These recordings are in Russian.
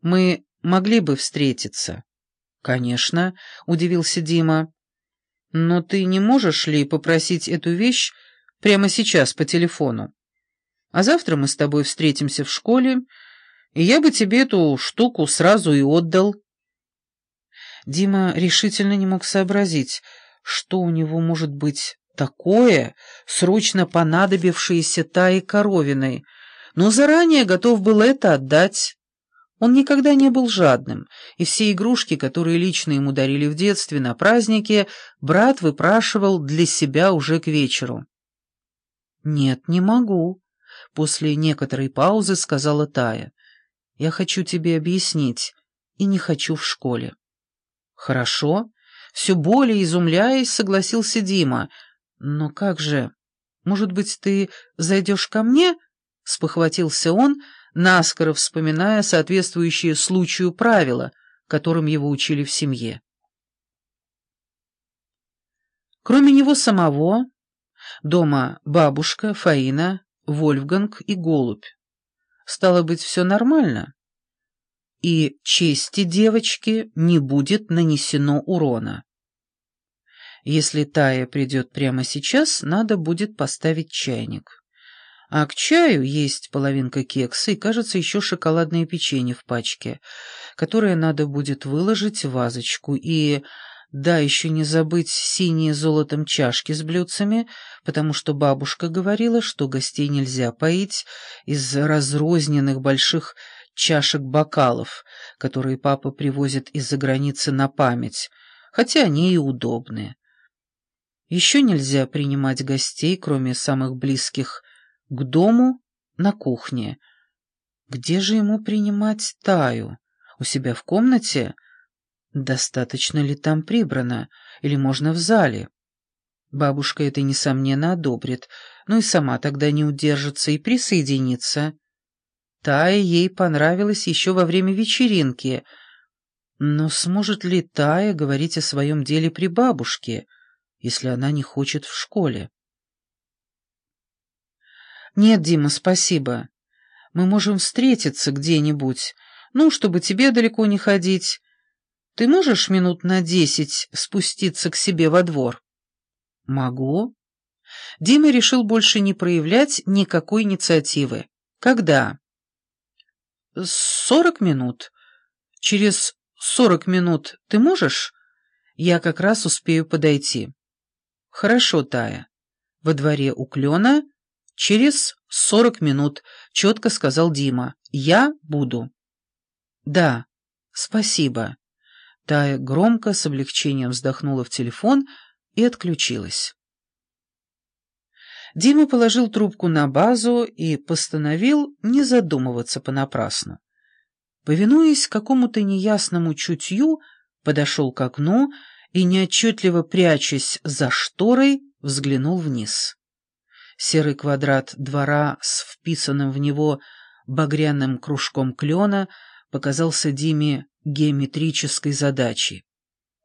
Мы могли бы встретиться». «Конечно», — удивился Дима. «Но ты не можешь ли попросить эту вещь прямо сейчас по телефону? А завтра мы с тобой встретимся в школе, и я бы тебе эту штуку сразу и отдал». Дима решительно не мог сообразить, что у него может быть такое, срочно понадобившееся Тае Коровиной, но заранее готов был это отдать. Он никогда не был жадным, и все игрушки, которые лично ему дарили в детстве на празднике, брат выпрашивал для себя уже к вечеру. «Нет, не могу», — после некоторой паузы сказала Тая. «Я хочу тебе объяснить, и не хочу в школе». «Хорошо», — все более изумляясь, согласился Дима. «Но как же? Может быть, ты зайдешь ко мне?» — спохватился он, — наскоро вспоминая соответствующие случаю правила, которым его учили в семье. Кроме него самого, дома бабушка, Фаина, Вольфганг и Голубь. Стало быть, все нормально, и чести девочки не будет нанесено урона. Если Тая придет прямо сейчас, надо будет поставить чайник. А к чаю есть половинка кекса и, кажется, еще шоколадное печенье в пачке, которое надо будет выложить в вазочку. И, да, еще не забыть синие золотом чашки с блюдцами, потому что бабушка говорила, что гостей нельзя поить из разрозненных больших чашек-бокалов, которые папа привозит из-за границы на память, хотя они и удобные. Еще нельзя принимать гостей, кроме самых близких к дому на кухне. Где же ему принимать Таю? У себя в комнате? Достаточно ли там прибрано? Или можно в зале? Бабушка это, несомненно, одобрит, но и сама тогда не удержится и присоединится. Тая ей понравилась еще во время вечеринки. Но сможет ли Тая говорить о своем деле при бабушке, если она не хочет в школе? «Нет, Дима, спасибо. Мы можем встретиться где-нибудь, ну, чтобы тебе далеко не ходить. Ты можешь минут на десять спуститься к себе во двор?» «Могу». Дима решил больше не проявлять никакой инициативы. «Когда?» «Сорок минут. Через сорок минут ты можешь? Я как раз успею подойти». «Хорошо, Тая. Во дворе у клена «Через сорок минут», — четко сказал Дима. «Я буду». «Да, спасибо». Тая громко с облегчением вздохнула в телефон и отключилась. Дима положил трубку на базу и постановил не задумываться понапрасну. Повинуясь какому-то неясному чутью, подошел к окну и, неотчетливо прячась за шторой, взглянул вниз. Серый квадрат двора с вписанным в него багряным кружком клена показался Диме геометрической задачей.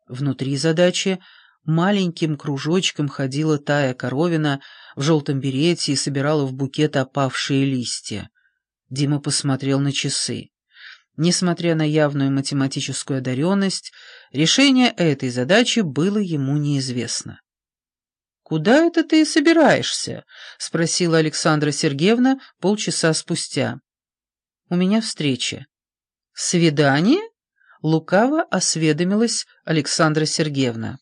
Внутри задачи маленьким кружочком ходила Тая Коровина в желтом берете и собирала в букет опавшие листья. Дима посмотрел на часы. Несмотря на явную математическую одаренность, решение этой задачи было ему неизвестно. «Куда это ты собираешься?» — спросила Александра Сергеевна полчаса спустя. «У меня встреча». «Свидание?» — лукаво осведомилась Александра Сергеевна.